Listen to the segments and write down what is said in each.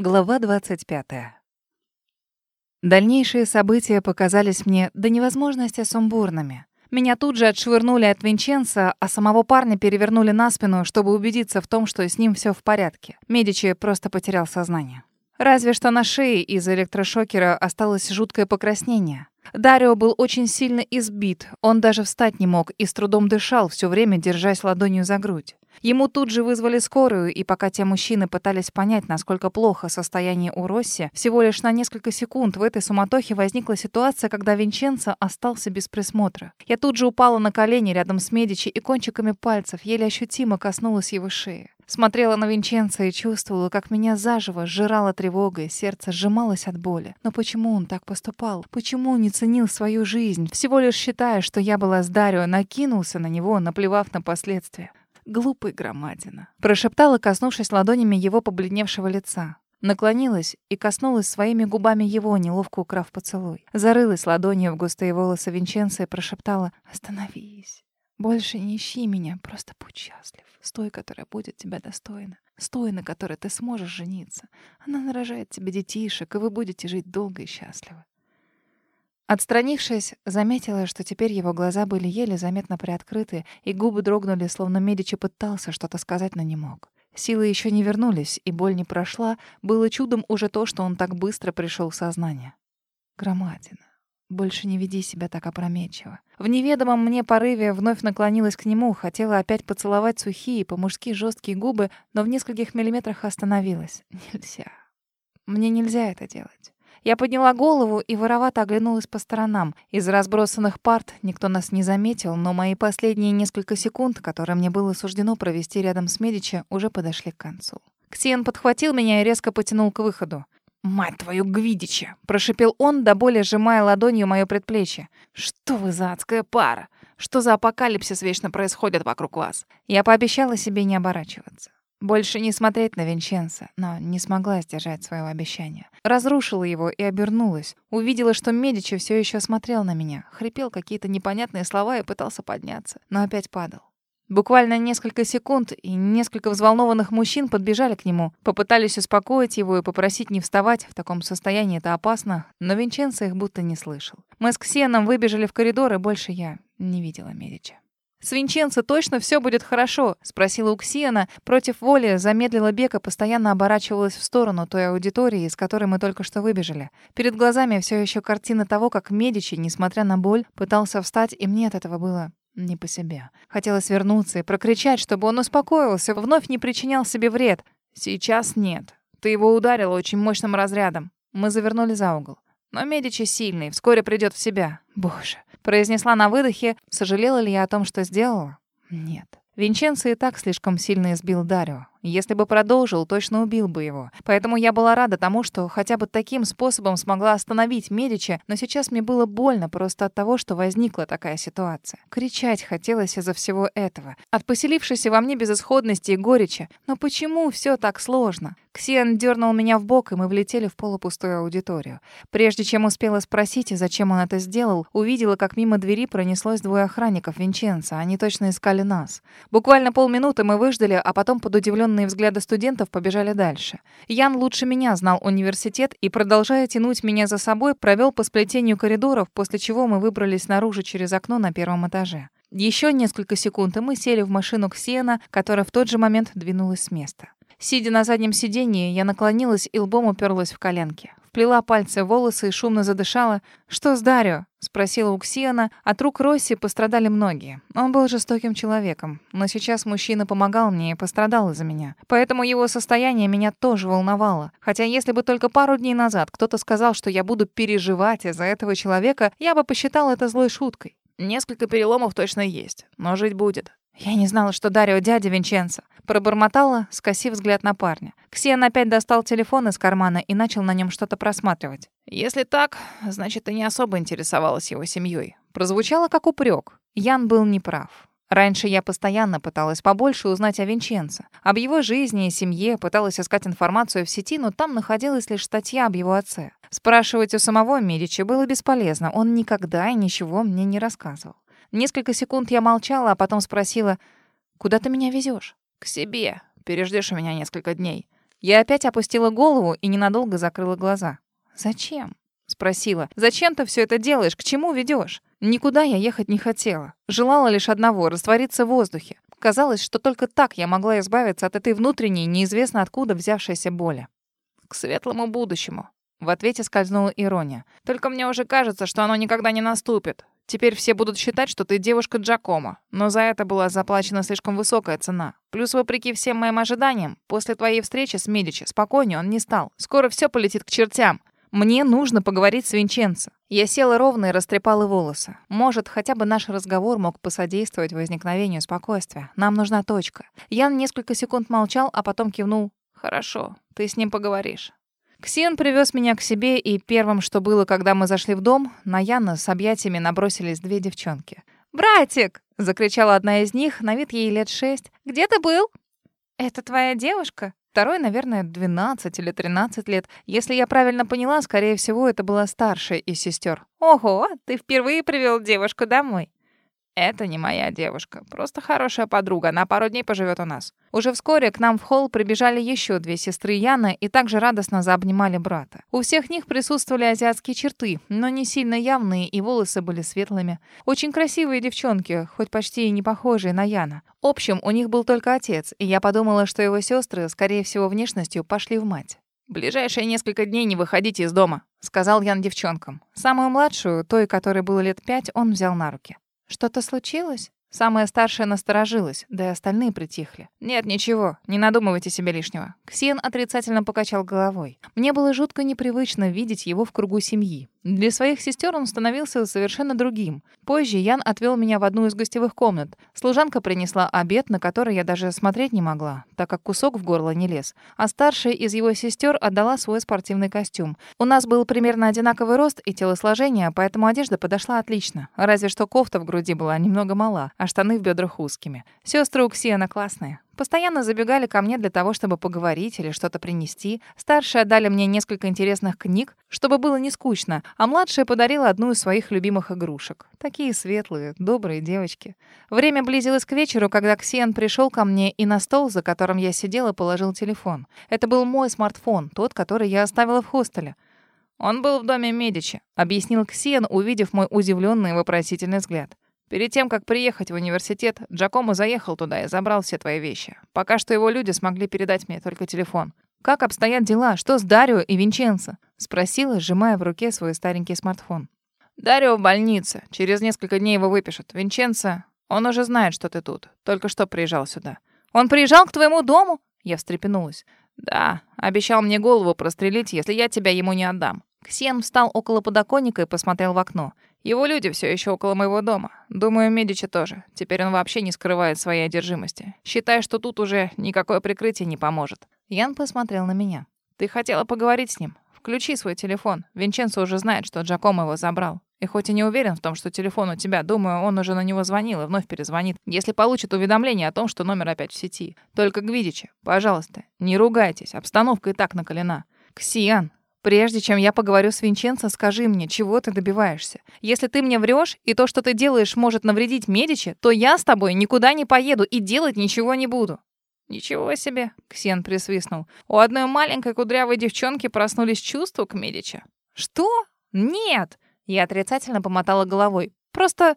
Глава 25. Дальнейшие события показались мне до невозможности сумбурными. Меня тут же отшвырнули от Винченца, а самого парня перевернули на спину, чтобы убедиться в том, что с ним все в порядке. Медичи просто потерял сознание. Разве что на шее из электрошокера осталось жуткое покраснение. Дарио был очень сильно избит, он даже встать не мог и с трудом дышал, все время держась ладонью за грудь. Ему тут же вызвали скорую, и пока те мужчины пытались понять, насколько плохо состояние у Росси, всего лишь на несколько секунд в этой суматохе возникла ситуация, когда Винченцо остался без присмотра. Я тут же упала на колени рядом с Медичи и кончиками пальцев еле ощутимо коснулась его шеи. Смотрела на Винченца и чувствовала, как меня заживо сжирала тревога, и сердце сжималось от боли. Но почему он так поступал? Почему не ценил свою жизнь? Всего лишь считая, что я была с Дарио, накинулся на него, наплевав на последствия. «Глупый громадина», — прошептала, коснувшись ладонями его побледневшего лица. Наклонилась и коснулась своими губами его, неловко украв поцелуй. Зарылась ладонью в густые волосы Винченца и прошептала «Остановись. Больше не ищи меня, просто будь счастлив. Стой, которая будет тебя достойна. Стой, на которой ты сможешь жениться. Она нарожает тебе детишек, и вы будете жить долго и счастливо. Отстранившись, заметила, что теперь его глаза были еле заметно приоткрыты, и губы дрогнули, словно Медичи пытался что-то сказать, но не мог. Силы еще не вернулись, и боль не прошла. Было чудом уже то, что он так быстро пришел в сознание. Громадина. Больше не веди себя так опрометчиво. В неведомом мне порыве вновь наклонилась к нему, хотела опять поцеловать сухие, по-мужски жесткие губы, но в нескольких миллиметрах остановилась. Нельзя. Мне нельзя это делать. Я подняла голову и воровато оглянулась по сторонам. Из разбросанных парт никто нас не заметил, но мои последние несколько секунд, которые мне было суждено провести рядом с Медичи, уже подошли к концу. Ксен подхватил меня и резко потянул к выходу. «Мать твою, Гвидича!» — прошипел он, до боли сжимая ладонью моё предплечье. «Что вы за адская пара? Что за апокалипсис вечно происходит вокруг вас?» Я пообещала себе не оборачиваться. Больше не смотреть на Винченца, но не смогла сдержать своего обещания. Разрушила его и обернулась. Увидела, что Медичи все еще смотрел на меня, хрипел какие-то непонятные слова и пытался подняться, но опять падал. Буквально несколько секунд, и несколько взволнованных мужчин подбежали к нему, попытались успокоить его и попросить не вставать, в таком состоянии это опасно, но Винченцо их будто не слышал. Мы с Ксеном выбежали в коридор, и больше я не видела Медича. «С Винченцо точно все будет хорошо?» — спросила у Ксиана. Против воли замедлила бег и постоянно оборачивалась в сторону той аудитории, из которой мы только что выбежали. Перед глазами все еще картина того, как Медичи, несмотря на боль, пытался встать, и мне от этого было не по себе. Хотелось вернуться и прокричать, чтобы он успокоился, вновь не причинял себе вред. «Сейчас нет. Ты его ударила очень мощным разрядом». Мы завернули за угол. Но Медичи сильный, вскоре придет в себя. Боже, Произнесла на выдохе, сожалела ли я о том, что сделала? Нет. Винченцо и так слишком сильно избил Дарио. Если бы продолжил, точно убил бы его. Поэтому я была рада тому, что хотя бы таким способом смогла остановить Медича, но сейчас мне было больно просто от того, что возникла такая ситуация. Кричать хотелось из-за всего этого. От поселившейся во мне безысходности и горечи. Но почему все так сложно? Ксиан дернул меня в бок, и мы влетели в полупустую аудиторию. Прежде чем успела спросить, зачем он это сделал, увидела, как мимо двери пронеслось двое охранников Винченца. Они точно искали нас. Буквально полминуты мы выждали, а потом под удивленным Удивленные взгляды студентов побежали дальше. Ян лучше меня знал университет и, продолжая тянуть меня за собой, провел по сплетению коридоров, после чего мы выбрались наружу через окно на первом этаже. Еще несколько секунд, и мы сели в машину Ксена, которая в тот же момент двинулась с места. Сидя на заднем сиденье, я наклонилась и лбом уперлась в коленки вплела пальцы в волосы и шумно задышала. «Что с Дарио?» — спросила у Ксиана. От рук Росси пострадали многие. Он был жестоким человеком. Но сейчас мужчина помогал мне и пострадал из-за меня. Поэтому его состояние меня тоже волновало. Хотя если бы только пару дней назад кто-то сказал, что я буду переживать из-за этого человека, я бы посчитал это злой шуткой. Несколько переломов точно есть, но жить будет. Я не знала, что Дарио дядя Винченцо. Пробормотала, скосив взгляд на парня. Ксен опять достал телефон из кармана и начал на нем что-то просматривать. «Если так, значит, ты не особо интересовалась его семьей. Прозвучало как упрек. Ян был неправ. Раньше я постоянно пыталась побольше узнать о Винченце. Об его жизни и семье, пыталась искать информацию в сети, но там находилась лишь статья об его отце. Спрашивать у самого Медичи было бесполезно, он никогда и ничего мне не рассказывал. Несколько секунд я молчала, а потом спросила, «Куда ты меня везешь? «К себе. Переждешь у меня несколько дней». Я опять опустила голову и ненадолго закрыла глаза. «Зачем?» — спросила. «Зачем ты все это делаешь? К чему ведешь?» Никуда я ехать не хотела. Желала лишь одного — раствориться в воздухе. Казалось, что только так я могла избавиться от этой внутренней, неизвестно откуда взявшейся боли. «К светлому будущему», — в ответе скользнула ирония. «Только мне уже кажется, что оно никогда не наступит. Теперь все будут считать, что ты девушка Джакомо, но за это была заплачена слишком высокая цена. Плюс, вопреки всем моим ожиданиям, после твоей встречи с Медичи спокойнее он не стал. Скоро все полетит к чертям. Мне нужно поговорить с Винченцо. Я села ровно и растрепала волосы. Может, хотя бы наш разговор мог посодействовать возникновению спокойствия. Нам нужна точка. Ян несколько секунд молчал, а потом кивнул. «Хорошо, ты с ним поговоришь». Ксен привез меня к себе, и первым, что было, когда мы зашли в дом, на Яна с объятиями набросились две девчонки. «Братик!» — закричала одна из них, на вид ей лет шесть. «Где ты был?» «Это твоя девушка?» Второй, наверное, 12 или 13 лет. Если я правильно поняла, скорее всего, это была старшая из сестер. Ого, ты впервые привел девушку домой. Это не моя девушка, просто хорошая подруга. Она пару дней поживет у нас. Уже вскоре к нам в холл прибежали еще две сестры Яны и также радостно заобнимали брата. У всех них присутствовали азиатские черты, но не сильно явные, и волосы были светлыми. Очень красивые девчонки, хоть почти и не похожие на Яна. Общем, у них был только отец, и я подумала, что его сестры, скорее всего, внешностью пошли в мать. «Ближайшие несколько дней не выходите из дома», — сказал Ян девчонкам. Самую младшую, той, которой было лет пять, он взял на руки. «Что-то случилось?» Самая старшая насторожилась, да и остальные притихли. «Нет, ничего, не надумывайте себе лишнего». Ксен отрицательно покачал головой. Мне было жутко непривычно видеть его в кругу семьи. Для своих сестер он становился совершенно другим. Позже Ян отвел меня в одну из гостевых комнат. Служанка принесла обед, на который я даже смотреть не могла, так как кусок в горло не лез. А старшая из его сестер отдала свой спортивный костюм. У нас был примерно одинаковый рост и телосложение, поэтому одежда подошла отлично. Разве что кофта в груди была немного мала, а штаны в бедрах узкими. Сестры у Ксиана классные. Постоянно забегали ко мне для того, чтобы поговорить или что-то принести. Старшая дали мне несколько интересных книг, чтобы было не скучно, а младшая подарила одну из своих любимых игрушек. Такие светлые, добрые девочки. Время близилось к вечеру, когда Ксен пришел ко мне и на стол, за которым я сидела, положил телефон. Это был мой смартфон, тот, который я оставила в хостеле. «Он был в доме Медичи», — объяснил Ксен, увидев мой удивленный и вопросительный взгляд. Перед тем, как приехать в университет, Джакомо заехал туда и забрал все твои вещи. Пока что его люди смогли передать мне только телефон. «Как обстоят дела? Что с Дарио и Винченцо?» — спросила, сжимая в руке свой старенький смартфон. «Дарио в больнице. Через несколько дней его выпишут. Винченцо, он уже знает, что ты тут. Только что приезжал сюда». «Он приезжал к твоему дому?» Я встрепенулась. «Да, обещал мне голову прострелить, если я тебя ему не отдам». Ксен встал около подоконника и посмотрел в окно. Его люди все еще около моего дома. Думаю, Медичи тоже. Теперь он вообще не скрывает своей одержимости. Считай, что тут уже никакое прикрытие не поможет. Ян посмотрел на меня. Ты хотела поговорить с ним? Включи свой телефон. Винченцо уже знает, что Джакомо его забрал. И хоть и не уверен в том, что телефон у тебя, думаю, он уже на него звонил и вновь перезвонит, если получит уведомление о том, что номер опять в сети. Только Гвидичи, пожалуйста, не ругайтесь, обстановка и так накалена. Ксиан, Прежде чем я поговорю с Винченцо, скажи мне, чего ты добиваешься. Если ты мне врешь, и то, что ты делаешь, может навредить Медичи, то я с тобой никуда не поеду и делать ничего не буду». «Ничего себе!» — Ксен присвистнул. «У одной маленькой кудрявой девчонки проснулись чувства к Медичи». «Что? Нет!» — я отрицательно помотала головой. «Просто...»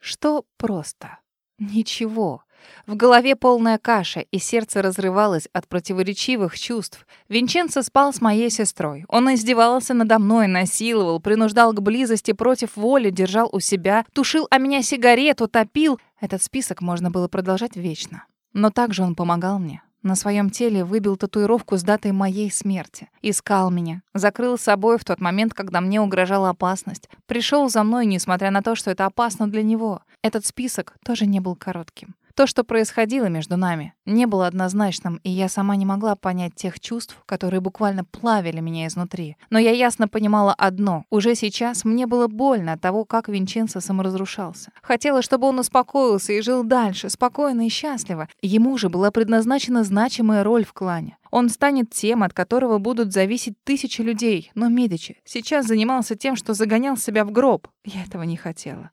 «Что просто?» «Ничего. В голове полная каша, и сердце разрывалось от противоречивых чувств. Винченцо спал с моей сестрой. Он издевался надо мной, насиловал, принуждал к близости против воли, держал у себя, тушил о меня сигарету, топил. Этот список можно было продолжать вечно. Но также он помогал мне. На своем теле выбил татуировку с датой моей смерти. Искал меня. Закрыл собой в тот момент, когда мне угрожала опасность. Пришел за мной, несмотря на то, что это опасно для него. Этот список тоже не был коротким. То, что происходило между нами, не было однозначным, и я сама не могла понять тех чувств, которые буквально плавили меня изнутри. Но я ясно понимала одно. Уже сейчас мне было больно от того, как Винченцо саморазрушался. Хотела, чтобы он успокоился и жил дальше, спокойно и счастливо. Ему же была предназначена значимая роль в клане. Он станет тем, от которого будут зависеть тысячи людей. Но Медичи сейчас занимался тем, что загонял себя в гроб. Я этого не хотела.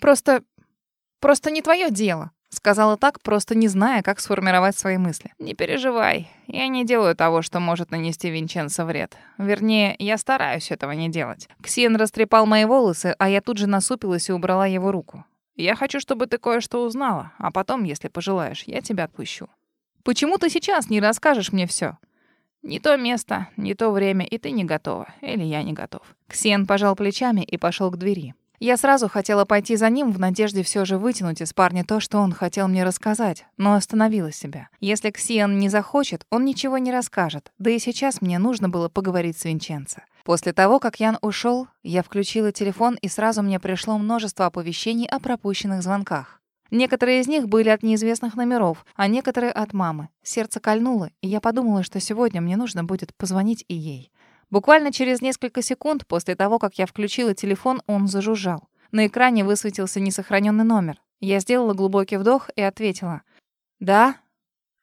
Просто... просто не твое дело. Сказала так, просто не зная, как сформировать свои мысли. «Не переживай, я не делаю того, что может нанести Винченцо вред. Вернее, я стараюсь этого не делать». Ксен растрепал мои волосы, а я тут же насупилась и убрала его руку. «Я хочу, чтобы ты кое-что узнала, а потом, если пожелаешь, я тебя отпущу». «Почему ты сейчас не расскажешь мне все? «Не то место, не то время, и ты не готова. Или я не готов». Ксен пожал плечами и пошел к двери. Я сразу хотела пойти за ним в надежде все же вытянуть из парня то, что он хотел мне рассказать, но остановила себя. Если Ксиан не захочет, он ничего не расскажет. Да и сейчас мне нужно было поговорить с Винченцо. После того, как Ян ушел, я включила телефон, и сразу мне пришло множество оповещений о пропущенных звонках. Некоторые из них были от неизвестных номеров, а некоторые от мамы. Сердце кольнуло, и я подумала, что сегодня мне нужно будет позвонить и ей. Буквально через несколько секунд после того, как я включила телефон, он зажужжал. На экране высветился несохраненный номер. Я сделала глубокий вдох и ответила. «Да?»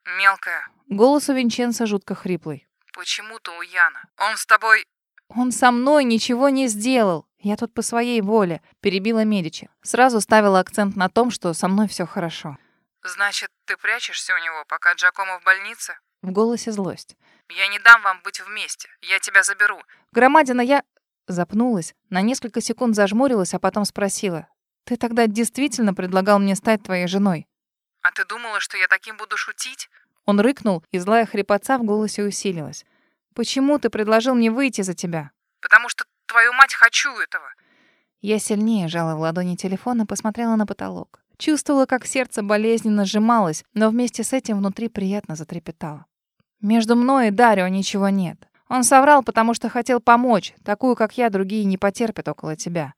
«Мелкая». Голос у Винченца жутко хриплый. «Почему ты у Яна? Он с тобой...» «Он со мной ничего не сделал. Я тут по своей воле», — перебила Медичи. Сразу ставила акцент на том, что со мной все хорошо. «Значит, ты прячешься у него, пока Джакомо в больнице?» В голосе злость. Я не дам вам быть вместе. Я тебя заберу. Громадина, я запнулась, на несколько секунд зажмурилась, а потом спросила: "Ты тогда действительно предлагал мне стать твоей женой?" А ты думала, что я таким буду шутить? Он рыкнул, и злая хрипотца в голосе усилилась. "Почему ты предложил мне выйти за тебя?" "Потому что твою мать хочу этого." Я сильнее сжала в ладони телефон и посмотрела на потолок. Чувствовала, как сердце болезненно сжималось, но вместе с этим внутри приятно затрепетало. Между мной и Дарио ничего нет. Он соврал, потому что хотел помочь. Такую, как я, другие не потерпят около тебя.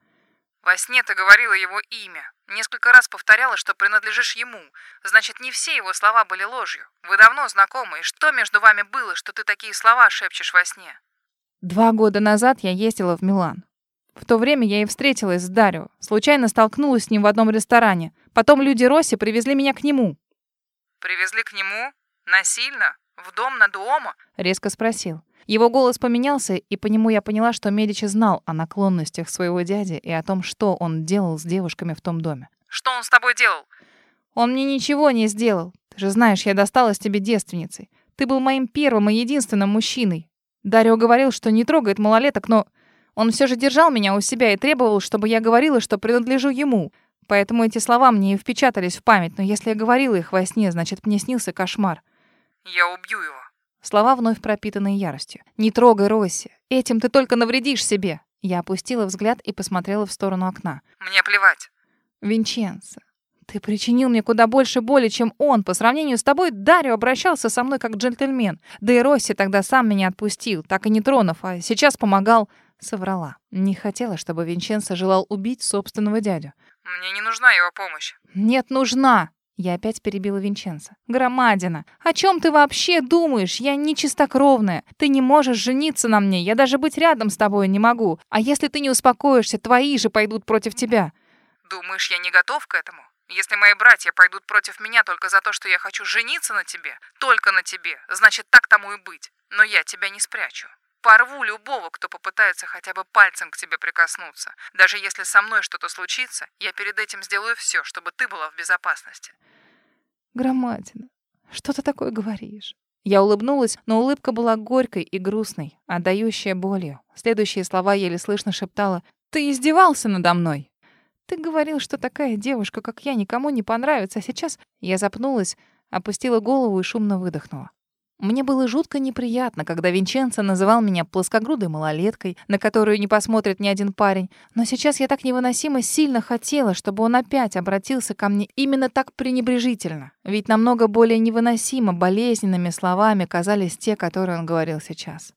Во сне ты говорила его имя. Несколько раз повторяла, что принадлежишь ему. Значит, не все его слова были ложью. Вы давно знакомы, и что между вами было, что ты такие слова шепчешь во сне? Два года назад я ездила в Милан. В то время я и встретилась с Дарио. Случайно столкнулась с ним в одном ресторане. Потом люди Росси привезли меня к нему. Привезли к нему? Насильно? «В дом на Дуомо?» — резко спросил. Его голос поменялся, и по нему я поняла, что Медичи знал о наклонностях своего дяди и о том, что он делал с девушками в том доме. «Что он с тобой делал?» «Он мне ничего не сделал. Ты же знаешь, я досталась тебе девственницей. Ты был моим первым и единственным мужчиной. Дарио говорил, что не трогает малолеток, но он все же держал меня у себя и требовал, чтобы я говорила, что принадлежу ему. Поэтому эти слова мне и впечатались в память, но если я говорила их во сне, значит, мне снился кошмар. Я убью его. Слова вновь пропитанные яростью. «Не трогай Росси. Этим ты только навредишь себе». Я опустила взгляд и посмотрела в сторону окна. «Мне плевать». «Винченцо, ты причинил мне куда больше боли, чем он. По сравнению с тобой, Дарио обращался со мной как джентльмен. Да и Росси тогда сам меня отпустил, так и не тронув, а сейчас помогал». Соврала. Не хотела, чтобы Винченцо желал убить собственного дядю. «Мне не нужна его помощь». «Нет, нужна. Я опять перебила Винченца. «Громадина, о чем ты вообще думаешь? Я не чистокровная. Ты не можешь жениться на мне. Я даже быть рядом с тобой не могу. А если ты не успокоишься, твои же пойдут против тебя». «Думаешь, я не готов к этому? Если мои братья пойдут против меня только за то, что я хочу жениться на тебе, только на тебе, значит, так тому и быть. Но я тебя не спрячу. Порву любого, кто попытается хотя бы пальцем к тебе прикоснуться. Даже если со мной что-то случится, я перед этим сделаю все, чтобы ты была в безопасности. Громадина, что ты такое говоришь? Я улыбнулась, но улыбка была горькой и грустной, отдающая болью. Следующие слова еле слышно шептала «Ты издевался надо мной!» «Ты говорил, что такая девушка, как я, никому не понравится, а сейчас...» Я запнулась, опустила голову и шумно выдохнула. Мне было жутко неприятно, когда Винченцо называл меня плоскогрудой малолеткой, на которую не посмотрит ни один парень. Но сейчас я так невыносимо сильно хотела, чтобы он опять обратился ко мне именно так пренебрежительно. Ведь намного более невыносимо болезненными словами казались те, которые он говорил сейчас.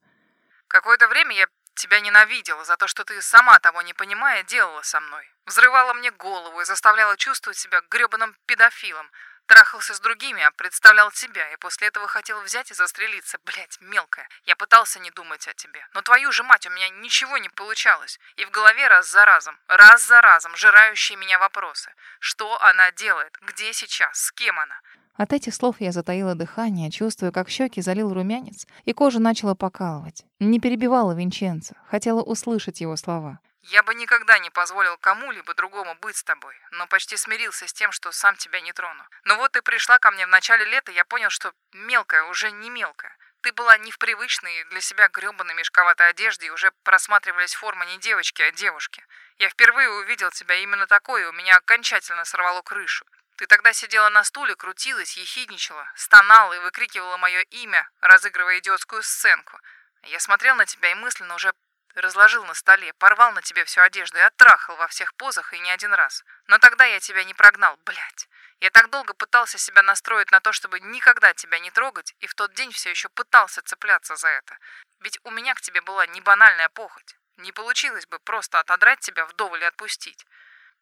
«Какое-то время я тебя ненавидела за то, что ты сама того не понимая делала со мной. Взрывала мне голову и заставляла чувствовать себя грёбаным педофилом. Трахался с другими, а представлял тебя, и после этого хотел взять и застрелиться. Блять, мелкая. Я пытался не думать о тебе. Но твою же мать, у меня ничего не получалось. И в голове раз за разом, раз за разом, жирающие меня вопросы. Что она делает? Где сейчас? С кем она? От этих слов я затаила дыхание, чувствуя, как щеки залил румянец, и кожу начала покалывать. Не перебивала Винченцо, хотела услышать его слова. Я бы никогда не позволил кому-либо другому быть с тобой, но почти смирился с тем, что сам тебя не трону. Но вот ты пришла ко мне в начале лета, я понял, что мелкая уже не мелкая. Ты была не в привычной для себя грёбаной мешковатой одежде, и уже просматривались формы не девочки, а девушки. Я впервые увидел тебя именно такой, и у меня окончательно сорвало крышу. Ты тогда сидела на стуле, крутилась, ехидничала, стонала и выкрикивала мое имя, разыгрывая идиотскую сценку. Я смотрел на тебя и мысленно уже разложил на столе, порвал на тебе всю одежду и оттрахал во всех позах и не один раз. Но тогда я тебя не прогнал, блядь. Я так долго пытался себя настроить на то, чтобы никогда тебя не трогать, и в тот день все еще пытался цепляться за это. Ведь у меня к тебе была не банальная похоть. Не получилось бы просто отодрать тебя вдоволь и отпустить.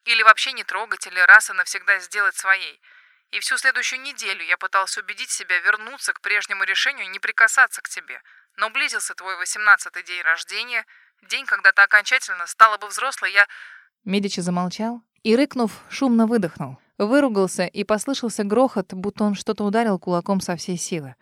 Или вообще не трогать, или раз и навсегда сделать своей. И всю следующую неделю я пытался убедить себя вернуться к прежнему решению не прикасаться к тебе. Но близился твой восемнадцатый день рождения, день, когда ты окончательно стала бы взрослой, я... Медичи замолчал и, рыкнув, шумно выдохнул. Выругался, и послышался грохот, будто он что-то ударил кулаком со всей силы.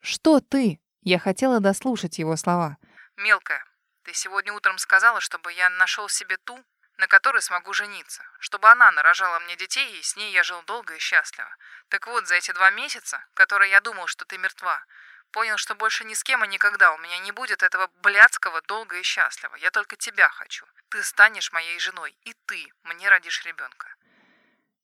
«Что ты?» Я хотела дослушать его слова. «Мелкая, ты сегодня утром сказала, чтобы я нашел себе ту, на которой смогу жениться, чтобы она нарожала мне детей, и с ней я жил долго и счастливо. Так вот, за эти два месяца, которые я думал, что ты мертва, понял, что больше ни с кем и никогда у меня не будет этого блядского долго и счастливо. Я только тебя хочу. Ты станешь моей женой, и ты мне родишь ребенка.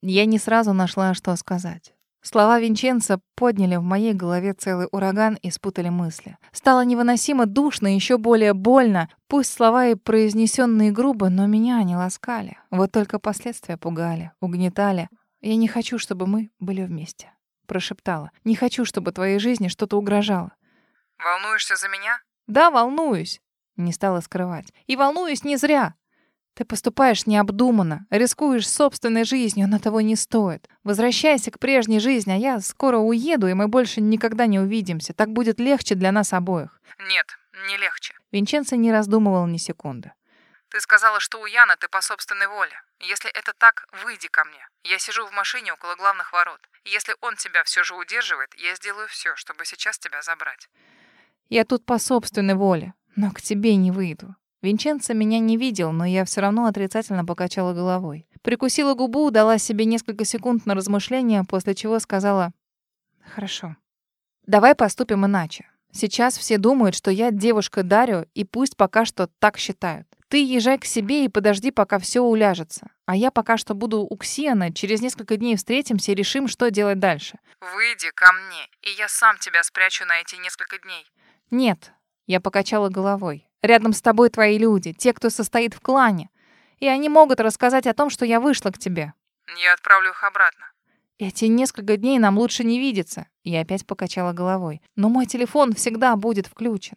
Я не сразу нашла, что сказать. Слова Винченца подняли в моей голове целый ураган и спутали мысли. Стало невыносимо душно, еще более больно. Пусть слова и произнесенные грубо, но меня они ласкали. Вот только последствия пугали, угнетали. Я не хочу, чтобы мы были вместе. Прошептала. Не хочу, чтобы твоей жизни что-то угрожало. Волнуешься за меня? Да, волнуюсь. Не стала скрывать. И волнуюсь не зря. Ты поступаешь необдуманно, рискуешь собственной жизнью, но того не стоит. Возвращайся к прежней жизни, а я скоро уеду, и мы больше никогда не увидимся. Так будет легче для нас обоих. Нет, не легче. Винченцо не раздумывал ни секунды. Ты сказала, что у Яна ты по собственной воле. Если это так, выйди ко мне. Я сижу в машине около главных ворот. Если он тебя все же удерживает, я сделаю все, чтобы сейчас тебя забрать. Я тут по собственной воле, но к тебе не выйду. Винченцо меня не видел, но я все равно отрицательно покачала головой. Прикусила губу, дала себе несколько секунд на размышление, после чего сказала «Хорошо. Давай поступим иначе. Сейчас все думают, что я девушка Дарио, и пусть пока что так считают. Ты езжай к себе и подожди, пока все уляжется. А я пока что буду у Ксиана, через несколько дней встретимся и решим, что делать дальше». «Выйди ко мне, и я сам тебя спрячу на эти несколько дней». «Нет», — я покачала головой. Рядом с тобой твои люди, те, кто состоит в клане. И они могут рассказать о том, что я вышла к тебе. Я отправлю их обратно. Эти несколько дней нам лучше не видеться. Я опять покачала головой. Но мой телефон всегда будет включен.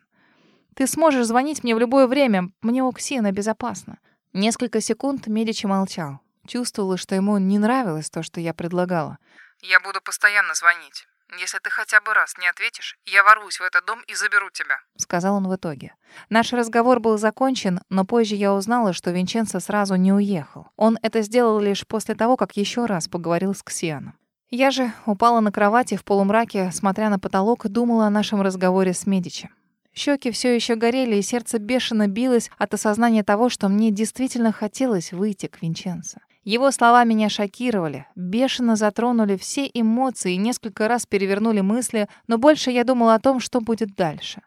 Ты сможешь звонить мне в любое время. Мне у Ксена безопасно. Несколько секунд Медичи молчал. Чувствовала, что ему не нравилось то, что я предлагала. Я буду постоянно звонить. Если ты хотя бы раз не ответишь, я ворвусь в этот дом и заберу тебя», — сказал он в итоге. Наш разговор был закончен, но позже я узнала, что Винченцо сразу не уехал. Он это сделал лишь после того, как еще раз поговорил с Ксианом. Я же упала на кровати в полумраке, смотря на потолок, думала о нашем разговоре с Медичи. Щеки все еще горели, и сердце бешено билось от осознания того, что мне действительно хотелось выйти к Винченцо. Его слова меня шокировали, бешено затронули все эмоции и несколько раз перевернули мысли, но больше я думала о том, что будет дальше.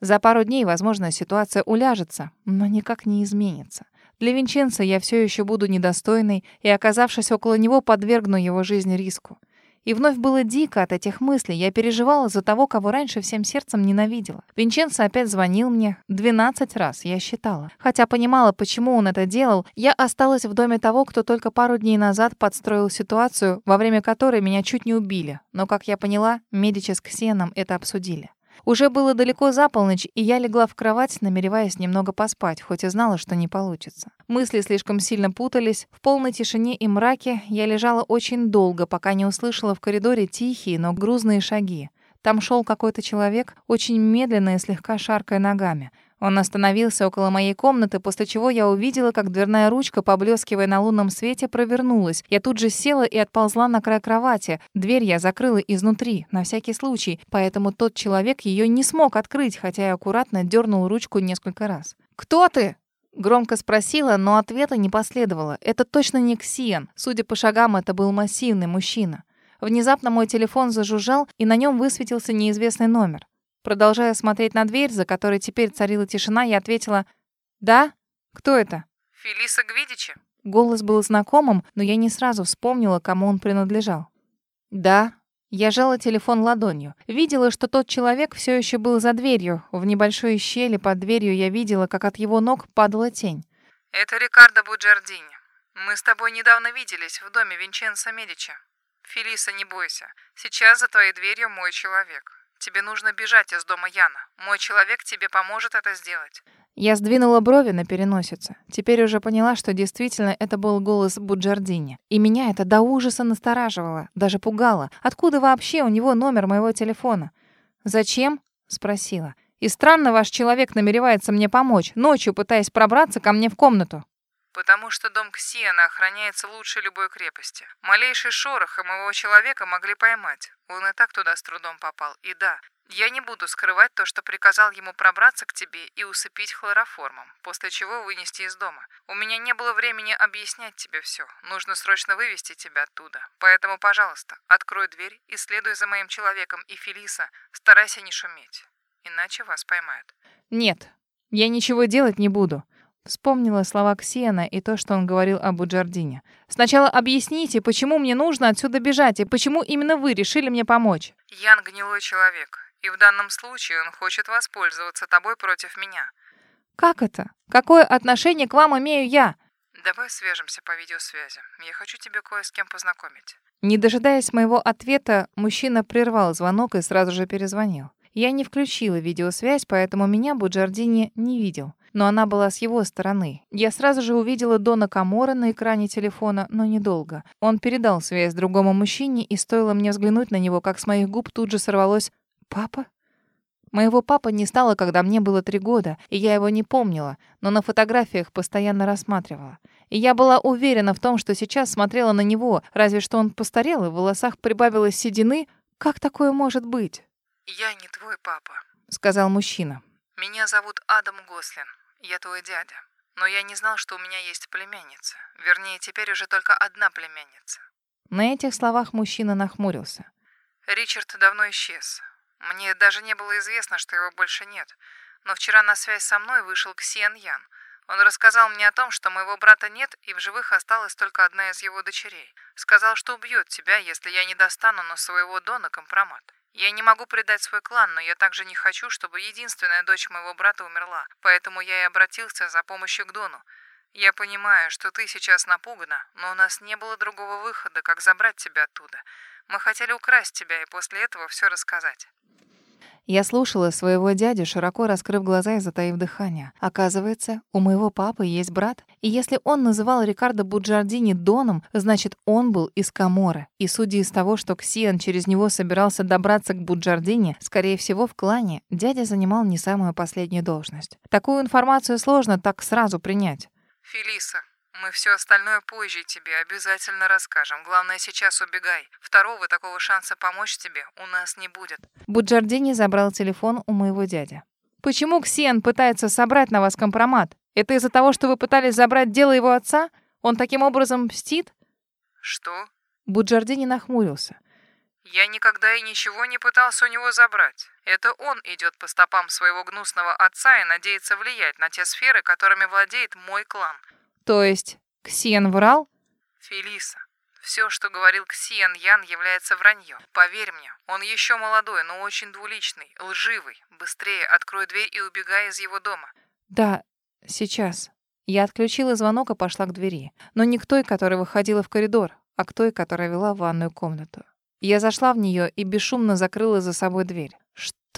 За пару дней, возможно, ситуация уляжется, но никак не изменится. Для Винченца я все еще буду недостойной и, оказавшись около него, подвергну его жизни риску. И вновь было дико от этих мыслей. Я переживала за того, кого раньше всем сердцем ненавидела. Винченцо опять звонил мне. 12 раз, я считала. Хотя понимала, почему он это делал, я осталась в доме того, кто только пару дней назад подстроил ситуацию, во время которой меня чуть не убили. Но, как я поняла, Медичи с Ксеном это обсудили. Уже было далеко за полночь, и я легла в кровать, намереваясь немного поспать, хоть и знала, что не получится. Мысли слишком сильно путались. В полной тишине и мраке я лежала очень долго, пока не услышала в коридоре тихие, но грузные шаги. Там шел какой-то человек, очень медленно и слегка шаркая ногами. Он остановился около моей комнаты, после чего я увидела, как дверная ручка, поблескивая на лунном свете, провернулась. Я тут же села и отползла на край кровати. Дверь я закрыла изнутри, на всякий случай, поэтому тот человек ее не смог открыть, хотя я аккуратно дернул ручку несколько раз. «Кто ты?» Громко спросила, но ответа не последовало. Это точно не Ксиан. Судя по шагам, это был массивный мужчина. Внезапно мой телефон зажужжал, и на нем высветился неизвестный номер. Продолжая смотреть на дверь, за которой теперь царила тишина, я ответила «Да? Кто это?» «Фелиса Гвидичи?» Голос был знакомым, но я не сразу вспомнила, кому он принадлежал. «Да». Я жала телефон ладонью. Видела, что тот человек все еще был за дверью. В небольшой щели под дверью я видела, как от его ног падала тень. «Это Рикардо Буджардини. Мы с тобой недавно виделись в доме Винченцо Медичи. Фелиса, не бойся. Сейчас за твоей дверью мой человек. Тебе нужно бежать из дома Яна. Мой человек тебе поможет это сделать. Я сдвинула брови на переносице. Теперь уже поняла, что действительно это был голос Буджардини. И меня это до ужаса настораживало, даже пугало. Откуда вообще у него номер моего телефона? «Зачем?» — спросила. «И странно ваш человек намеревается мне помочь, ночью пытаясь пробраться ко мне в комнату». Потому что дом Ксиана охраняется лучше любой крепости. Малейший шорох и моего человека могли поймать. Он и так туда с трудом попал. И да, я не буду скрывать то, что приказал ему пробраться к тебе и усыпить хлороформом, после чего вынести из дома. У меня не было времени объяснять тебе все. Нужно срочно вывести тебя оттуда. Поэтому, пожалуйста, открой дверь и следуй за моим человеком и Фелиса. Старайся не шуметь, иначе вас поймают. Нет, я ничего делать не буду. Вспомнила слова Ксена и то, что он говорил об Уджардине. «Сначала объясните, почему мне нужно отсюда бежать, и почему именно вы решили мне помочь?» «Ян гнилой человек, и в данном случае он хочет воспользоваться тобой против меня». «Как это? Какое отношение к вам имею я?» «Давай свяжемся по видеосвязи. Я хочу тебе кое с кем познакомить». Не дожидаясь моего ответа, мужчина прервал звонок и сразу же перезвонил. Я не включила видеосвязь, поэтому меня Буджардини не видел но она была с его стороны. Я сразу же увидела Дона Камора на экране телефона, но недолго. Он передал связь другому мужчине, и стоило мне взглянуть на него, как с моих губ тут же сорвалось «Папа?». Моего папы не стало, когда мне было три года, и я его не помнила, но на фотографиях постоянно рассматривала. И я была уверена в том, что сейчас смотрела на него, разве что он постарел, и в волосах прибавилось седины. Как такое может быть? «Я не твой папа», — сказал мужчина. «Меня зовут Адам Гослин. Я твой дядя. Но я не знал, что у меня есть племянница. Вернее, теперь уже только одна племянница. На этих словах мужчина нахмурился. Ричард давно исчез. Мне даже не было известно, что его больше нет. Но вчера на связь со мной вышел Ксиан Ян. Он рассказал мне о том, что моего брата нет, и в живых осталась только одна из его дочерей. Сказал, что убьет тебя, если я не достану на своего Дона компромат. Я не могу предать свой клан, но я также не хочу, чтобы единственная дочь моего брата умерла, поэтому я и обратился за помощью к Дону. Я понимаю, что ты сейчас напугана, но у нас не было другого выхода, как забрать тебя оттуда. Мы хотели украсть тебя и после этого все рассказать. Я слушала своего дядю, широко раскрыв глаза и затаив дыхание. Оказывается, у моего папы есть брат, и если он называл Рикардо Буджардини Доном, значит, он был из Каморы. И судя из того, что Ксиан через него собирался добраться к Буджардини, скорее всего, в клане, дядя занимал не самую последнюю должность. Такую информацию сложно так сразу принять. «Фелиса, мы все остальное позже тебе обязательно расскажем. Главное, сейчас убегай. Второго такого шанса помочь тебе у нас не будет. Буджардини забрал телефон у моего дяди. Почему Ксен пытается собрать на вас компромат? Это из-за того, что вы пытались забрать дело его отца? Он таким образом мстит? Что? Буджардини нахмурился. Я никогда и ничего не пытался у него забрать. Это он идет по стопам своего гнусного отца и надеется влиять на те сферы, которыми владеет мой клан. То есть Ксен врал? Фелиса, все, что говорил Ксиан Ян, является враньем. Поверь мне, он еще молодой, но очень двуличный, лживый. Быстрее открой дверь и убегай из его дома. Да, сейчас. Я отключила звонок и пошла к двери. Но не к той, которая выходила в коридор, а к той, которая вела в ванную комнату. Я зашла в нее и бесшумно закрыла за собой дверь.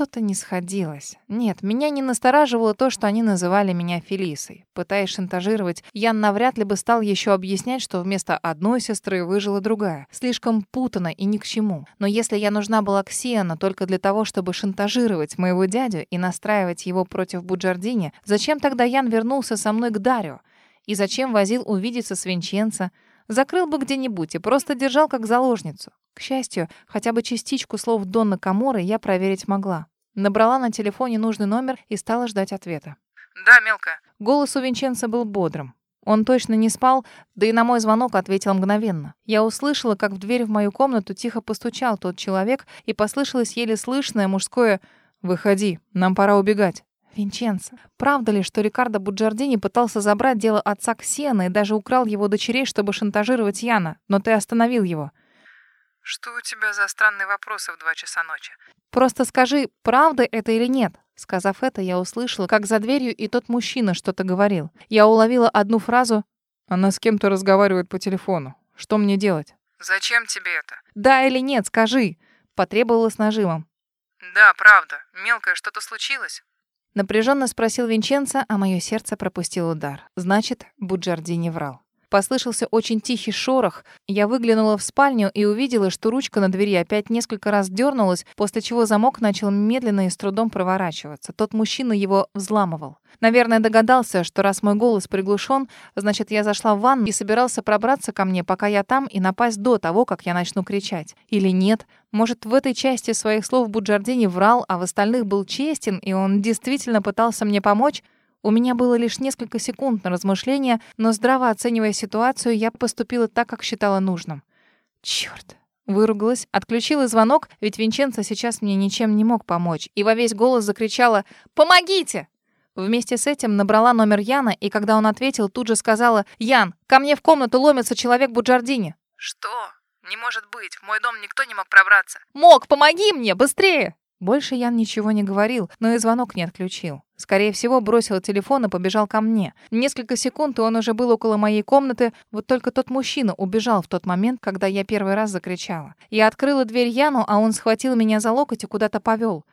Что-то не сходилось. Нет, меня не настораживало то, что они называли меня Фелисой. Пытаясь шантажировать, Ян навряд ли бы стал еще объяснять, что вместо одной сестры выжила другая. Слишком путано и ни к чему. Но если я нужна была Ксиану только для того, чтобы шантажировать моего дядю и настраивать его против Буджардини, зачем тогда Ян вернулся со мной к Дарю? И зачем возил увидеться с Винченца? Закрыл бы где-нибудь и просто держал как заложницу. К счастью, хотя бы частичку слов Донна Каморы я проверить могла. Набрала на телефоне нужный номер и стала ждать ответа. Да, мелкая. Голос у Винченца был бодрым. Он точно не спал, да и на мой звонок ответил мгновенно. Я услышала, как в дверь в мою комнату тихо постучал тот человек, и послышалось еле слышное мужское «Выходи, нам пора убегать». Винченцо, правда ли, что Рикардо Буджардини пытался забрать дело отца Ксена и даже украл его дочерей, чтобы шантажировать Яна, но ты остановил его? Что у тебя за странные вопросы в два часа ночи? Просто скажи, правда это или нет? Сказав это, я услышала, как за дверью и тот мужчина что-то говорил. Я уловила одну фразу «Она с кем-то разговаривает по телефону. Что мне делать?» «Зачем тебе это?» «Да или нет, скажи!» Потребовала с нажимом. «Да, правда. Мелкое, что-то случилось?» Напряженно спросил Винченцо, а мое сердце пропустило удар. Значит, Буджарди не врал. Послышался очень тихий шорох. Я выглянула в спальню и увидела, что ручка на двери опять несколько раз дернулась, после чего замок начал медленно и с трудом проворачиваться. Тот мужчина его взламывал. Наверное, догадался, что раз мой голос приглушен, значит, я зашла в ванну и собирался пробраться ко мне, пока я там, и напасть до того, как я начну кричать. Или нет? Может, в этой части своих слов Буджардини врал, а в остальных был честен, и он действительно пытался мне помочь? У меня было лишь несколько секунд на размышления, но здраво оценивая ситуацию, я поступила так, как считала нужным. Чёрт. Выругалась, отключила звонок, ведь Винченцо сейчас мне ничем не мог помочь, и во весь голос закричала «Помогите!». Вместе с этим набрала номер Яна, и когда он ответил, тут же сказала «Ян, ко мне в комнату ломится человек Буджардини». «Что? Не может быть, в мой дом никто не мог пробраться». «Мог, помоги мне, быстрее!» Больше Ян ничего не говорил, но и звонок не отключил. Скорее всего, бросил телефон и побежал ко мне. Несколько секунд, и он уже был около моей комнаты, вот только тот мужчина убежал в тот момент, когда я первый раз закричала. Я открыла дверь Яну, а он схватил меня за локоть и куда-то повел.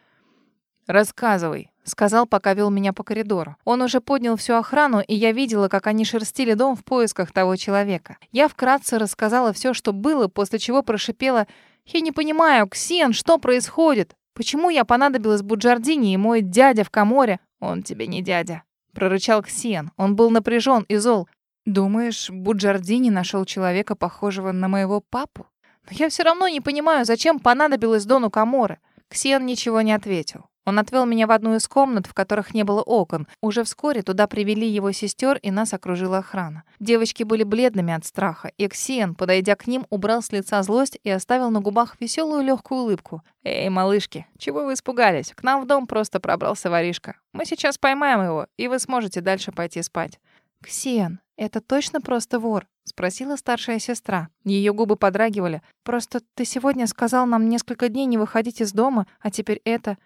«Рассказывай», — сказал, пока вел меня по коридору. Он уже поднял всю охрану, и я видела, как они шерстили дом в поисках того человека. Я вкратце рассказала все, что было, после чего прошипела «Я не понимаю, Ксен, что происходит?» Почему я понадобилась Буджардине и мой дядя в Каморе? Он тебе не дядя, прорычал Ксен. Он был напряжен и зол. Думаешь, Буджардини нашел человека, похожего на моего папу? Но я все равно не понимаю, зачем понадобилось Дону Каморы. Ксен ничего не ответил. Он отвел меня в одну из комнат, в которых не было окон. Уже вскоре туда привели его сестер, и нас окружила охрана. Девочки были бледными от страха, и Ксиен, подойдя к ним, убрал с лица злость и оставил на губах веселую легкую улыбку. «Эй, малышки, чего вы испугались? К нам в дом просто пробрался воришка. Мы сейчас поймаем его, и вы сможете дальше пойти спать». «Ксиен, это точно просто вор?» — спросила старшая сестра. Ее губы подрагивали. «Просто ты сегодня сказал нам несколько дней не выходить из дома, а теперь это...»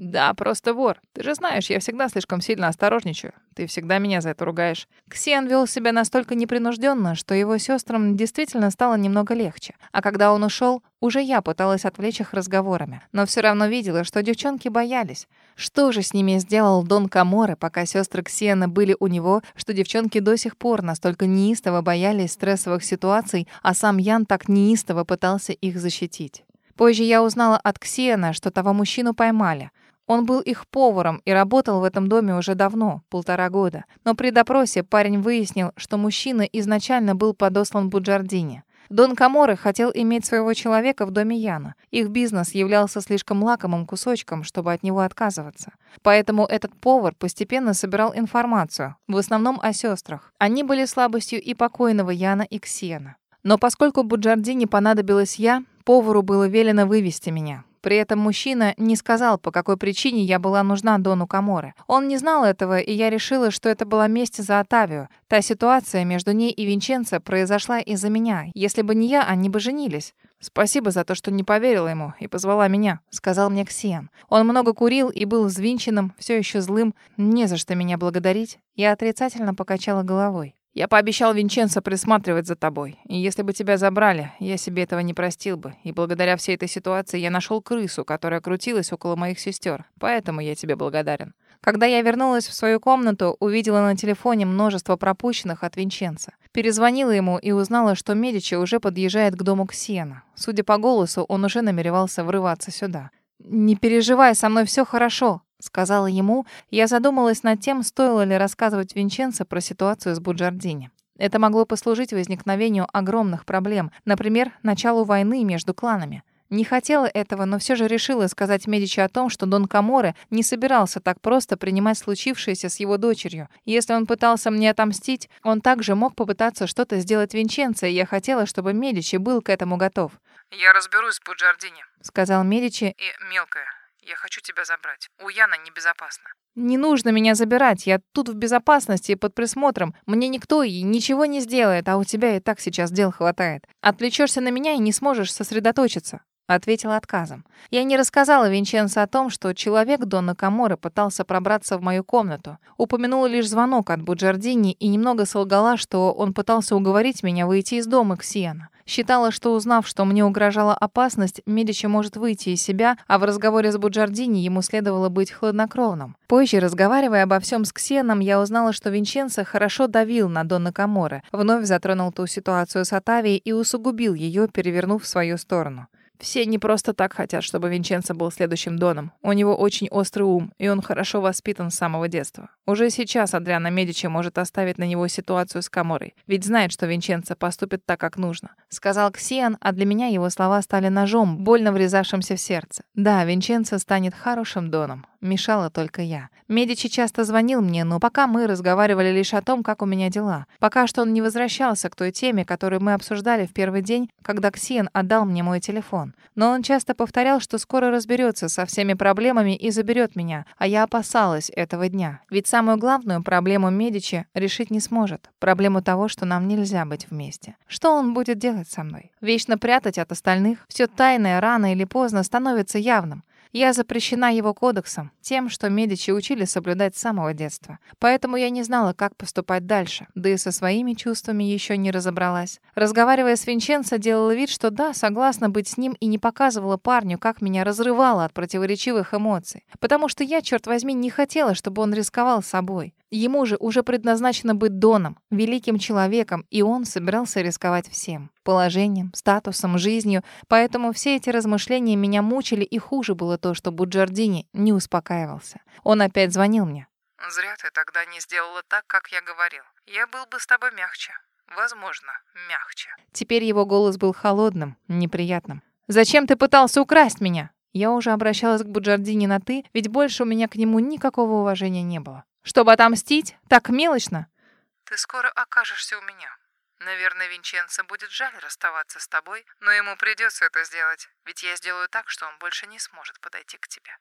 «Да, просто вор. Ты же знаешь, я всегда слишком сильно осторожничаю. Ты всегда меня за это ругаешь». Ксен вел себя настолько непринужденно, что его сестрам действительно стало немного легче. А когда он ушел, уже я пыталась отвлечь их разговорами. Но все равно видела, что девчонки боялись. Что же с ними сделал Дон Каморе, пока сестры Ксена были у него, что девчонки до сих пор настолько неистово боялись стрессовых ситуаций, а сам Ян так неистово пытался их защитить. Позже я узнала от Ксена, что того мужчину поймали. Он был их поваром и работал в этом доме уже давно, полтора года. Но при допросе парень выяснил, что мужчина изначально был подослан Буджардине. Дон Каморы хотел иметь своего человека в доме Яна. Их бизнес являлся слишком лакомым кусочком, чтобы от него отказываться. Поэтому этот повар постепенно собирал информацию, в основном о сестрах. Они были слабостью и покойного Яна и Ксена. Но поскольку Буджардине понадобилась я, повару было велено вывести меня. При этом мужчина не сказал, по какой причине я была нужна Дону Каморе. Он не знал этого, и я решила, что это была месть за Отавию. Та ситуация между ней и Винченцо произошла из-за меня. Если бы не я, они бы женились. «Спасибо за то, что не поверила ему и позвала меня», — сказал мне Ксиан. Он много курил и был взвинченным, все еще злым. Не за что меня благодарить. Я отрицательно покачала головой. Я пообещал Винченцо присматривать за тобой. И если бы тебя забрали, я себе этого не простил бы. И благодаря всей этой ситуации я нашел крысу, которая крутилась около моих сестер. Поэтому я тебе благодарен. Когда я вернулась в свою комнату, увидела на телефоне множество пропущенных от Винченца. Перезвонила ему и узнала, что Медичи уже подъезжает к дому Ксена. Судя по голосу, он уже намеревался врываться сюда. «Не переживай, со мной все хорошо», сказала ему, я задумалась над тем, стоило ли рассказывать Винченцо про ситуацию с Буджардини. Это могло послужить возникновению огромных проблем, например, началу войны между кланами. Не хотела этого, но все же решила сказать Медичи о том, что Дон Каморе не собирался так просто принимать случившееся с его дочерью. Если он пытался мне отомстить, он также мог попытаться что-то сделать Винченцо, и я хотела, чтобы Медичи был к этому готов. «Я разберусь с Буджардини», — сказал Медичи. «И, мелкая, я хочу тебя забрать. У Яна небезопасно». «Не нужно меня забирать. Я тут в безопасности и под присмотром. Мне никто и ничего не сделает, а у тебя и так сейчас дел хватает. Отвлечешься на меня и не сможешь сосредоточиться». Ответила отказом. Я не рассказала Винченцо о том, что человек Дона Каморы пытался пробраться в мою комнату. Упомянула лишь звонок от Буджардини и немного солгала, что он пытался уговорить меня выйти из дома к Сиена. Считала, что узнав, что мне угрожала опасность, Медичи может выйти из себя, а в разговоре с Буджардини ему следовало быть хладнокровным. Позже, разговаривая обо всем с Ксеном, я узнала, что Винченцо хорошо давил на Дона Каморе, вновь затронул ту ситуацию с Атавией и усугубил ее, перевернув в свою сторону. Все не просто так хотят, чтобы Винченцо был следующим Доном. У него очень острый ум, и он хорошо воспитан с самого детства. Уже сейчас Адриана Медичи может оставить на него ситуацию с Каморой, ведь знает, что Винченцо поступит так, как нужно. Сказал Ксиан, а для меня его слова стали ножом, больно врезавшимся в сердце. Да, Винченцо станет хорошим Доном. Мешала только я. Медичи часто звонил мне, но пока мы разговаривали лишь о том, как у меня дела. Пока что он не возвращался к той теме, которую мы обсуждали в первый день, когда Ксиан отдал мне мой телефон. Но он часто повторял, что скоро разберется со всеми проблемами и заберет меня, а я опасалась этого дня. Ведь самую главную проблему Медичи решить не сможет. Проблему того, что нам нельзя быть вместе. Что он будет делать со мной? Вечно прятать от остальных? Все тайное рано или поздно становится явным. Я запрещена его кодексом, тем, что Медичи учили соблюдать с самого детства. Поэтому я не знала, как поступать дальше, да и со своими чувствами еще не разобралась. Разговаривая с Винченцо, делала вид, что да, согласна быть с ним и не показывала парню, как меня разрывало от противоречивых эмоций. Потому что я, черт возьми, не хотела, чтобы он рисковал собой. Ему же уже предназначено быть Доном, великим человеком, и он собирался рисковать всем. Положением, статусом, жизнью. Поэтому все эти размышления меня мучили, и хуже было то, что Буджардини не успокаивался. Он опять звонил мне. «Зря ты тогда не сделала так, как я говорил. Я был бы с тобой мягче. Возможно, мягче». Теперь его голос был холодным, неприятным. «Зачем ты пытался украсть меня?» Я уже обращалась к Буджардини на «ты», ведь больше у меня к нему никакого уважения не было. Чтобы отомстить? Так мелочно? Ты скоро окажешься у меня. Наверное, Винченцо будет жаль расставаться с тобой, но ему придется это сделать, ведь я сделаю так, что он больше не сможет подойти к тебе.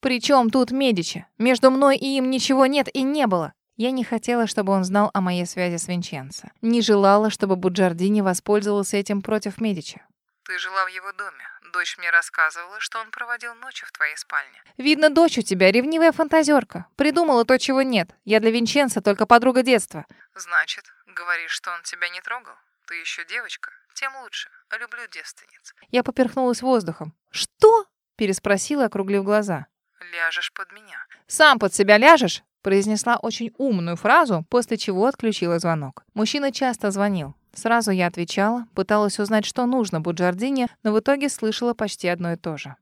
Причем тут Медичи? Между мной и им ничего нет и не было. Я не хотела, чтобы он знал о моей связи с Винченцо. Не желала, чтобы Буджардини воспользовался этим против Медичи. Ты жила в его доме. Дочь мне рассказывала, что он проводил ночи в твоей спальне. Видно, дочь у тебя ревнивая фантазерка. Придумала то, чего нет. Я для Винченца только подруга детства. Значит, говоришь, что он тебя не трогал? Ты еще девочка, тем лучше. Люблю девственниц. Я поперхнулась воздухом. Что? Переспросила, округлив глаза. Ляжешь под меня. Сам под себя ляжешь? Произнесла очень умную фразу, после чего отключила звонок. Мужчина часто звонил. Сразу я отвечала, пыталась узнать, что нужно Буджардине, но в итоге слышала почти одно и то же.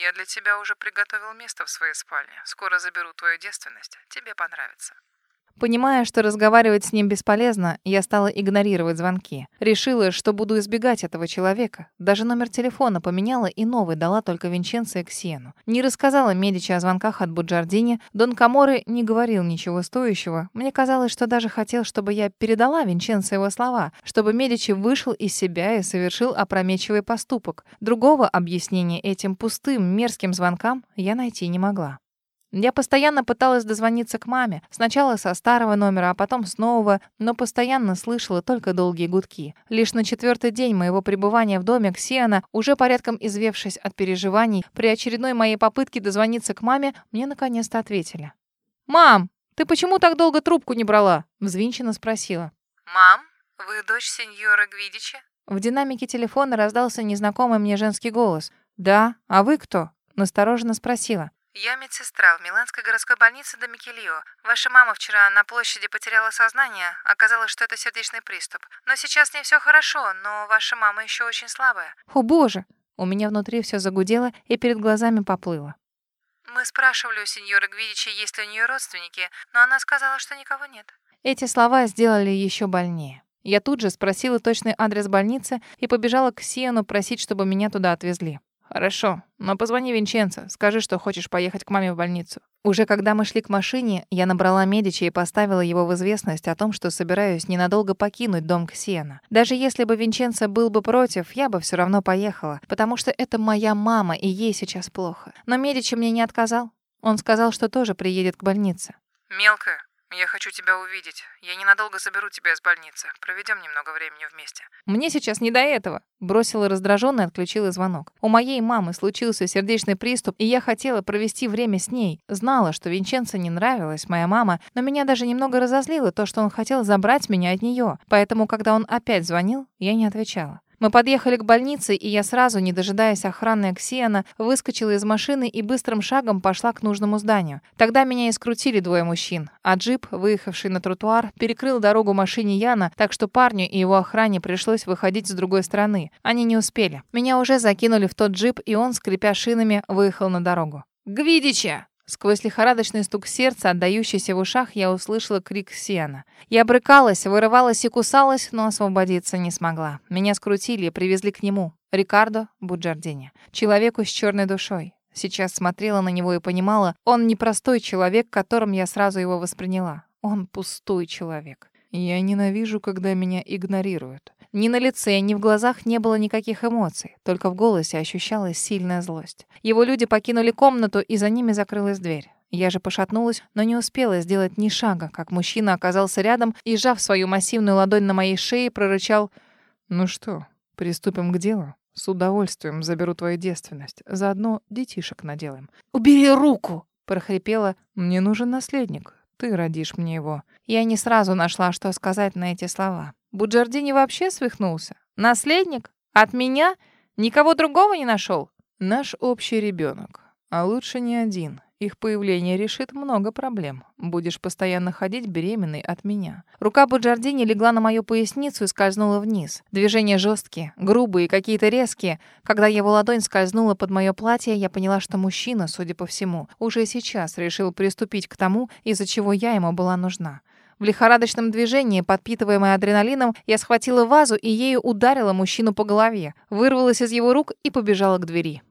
«Я для тебя уже приготовил место в своей спальне. Скоро заберу твою девственность. Тебе понравится». Понимая, что разговаривать с ним бесполезно, я стала игнорировать звонки. Решила, что буду избегать этого человека. Даже номер телефона поменяла и новый дала только Винченцо и Ксену. Не рассказала Медичи о звонках от Буджардини. Дон Каморы не говорил ничего стоящего. Мне казалось, что даже хотел, чтобы я передала Винченцо его слова, чтобы Медичи вышел из себя и совершил опрометчивый поступок. Другого объяснения этим пустым, мерзким звонкам я найти не могла. Я постоянно пыталась дозвониться к маме. Сначала со старого номера, а потом с нового, но постоянно слышала только долгие гудки. Лишь на четвертый день моего пребывания в доме Ксиана, уже порядком извевшись от переживаний, при очередной моей попытке дозвониться к маме, мне наконец-то ответили. «Мам, ты почему так долго трубку не брала?» — взвинченно спросила. «Мам, вы дочь сеньора Гвидича?» В динамике телефона раздался незнакомый мне женский голос. «Да, а вы кто?» — настороженно спросила. Я медсестра в Миланской городской больнице Домикелио. Ваша мама вчера на площади потеряла сознание. Оказалось, что это сердечный приступ. Но сейчас с ней все хорошо, но ваша мама еще очень слабая. О, боже! У меня внутри все загудело и перед глазами поплыло. Мы спрашивали у сеньоры Гвидичи, есть ли у нее родственники, но она сказала, что никого нет. Эти слова сделали еще больнее. Я тут же спросила точный адрес больницы и побежала к Сиану просить, чтобы меня туда отвезли. Хорошо, но позвони Винченцо, скажи, что хочешь поехать к маме в больницу. Уже когда мы шли к машине, я набрала Медичи и поставила его в известность о том, что собираюсь ненадолго покинуть дом Ксена. Даже если бы Винченцо был бы против, я бы все равно поехала, потому что это моя мама, и ей сейчас плохо. Но Медичи мне не отказал. Он сказал, что тоже приедет к больнице. «Мелкая, я хочу тебя увидеть. Я ненадолго заберу тебя из больницы. Проведем немного времени вместе. Мне сейчас не до этого. Бросила раздраженно и отключила звонок. У моей мамы случился сердечный приступ, и я хотела провести время с ней. Знала, что Винченцо не нравилась моя мама, но меня даже немного разозлило то, что он хотел забрать меня от нее. Поэтому, когда он опять звонил, я не отвечала. Мы подъехали к больнице, и я сразу, не дожидаясь охраны Аксиана, выскочила из машины и быстрым шагом пошла к нужному зданию. Тогда меня и скрутили двое мужчин, а джип, выехавший на тротуар, перекрыл дорогу машине Яна, так что парню и его охране пришлось выходить с другой стороны. Они не успели. Меня уже закинули в тот джип, и он, скрипя шинами, выехал на дорогу. «Гвидича!» Сквозь лихорадочный стук сердца, отдающийся в ушах, я услышала крик Сиана. Я брыкалась, вырывалась и кусалась, но освободиться не смогла. Меня скрутили и привезли к нему. Рикардо Буджардини. Человеку с черной душой. Сейчас смотрела на него и понимала, он не простой человек, которым я сразу его восприняла. Он пустой человек. Я ненавижу, когда меня игнорируют. Ни на лице, ни в глазах не было никаких эмоций, только в голосе ощущалась сильная злость. Его люди покинули комнату, и за ними закрылась дверь. Я же пошатнулась, но не успела сделать ни шага, как мужчина оказался рядом и, сжав свою массивную ладонь на моей шее, прорычал «Ну что, приступим к делу? С удовольствием заберу твою девственность. Заодно детишек наделаем». «Убери руку!» — прохрипела. «Мне нужен наследник. Ты родишь мне его». Я не сразу нашла, что сказать на эти слова. Буджардини вообще свихнулся? Наследник? От меня? Никого другого не нашел? Наш общий ребенок. А лучше не один. Их появление решит много проблем. Будешь постоянно ходить беременной от меня. Рука Буджардини легла на мою поясницу и скользнула вниз. Движения жесткие, грубые, какие-то резкие. Когда его ладонь скользнула под мое платье, я поняла, что мужчина, судя по всему, уже сейчас решил приступить к тому, из-за чего я ему была нужна. В лихорадочном движении, подпитываемой адреналином, я схватила вазу и ею ударила мужчину по голове, вырвалась из его рук и побежала к двери.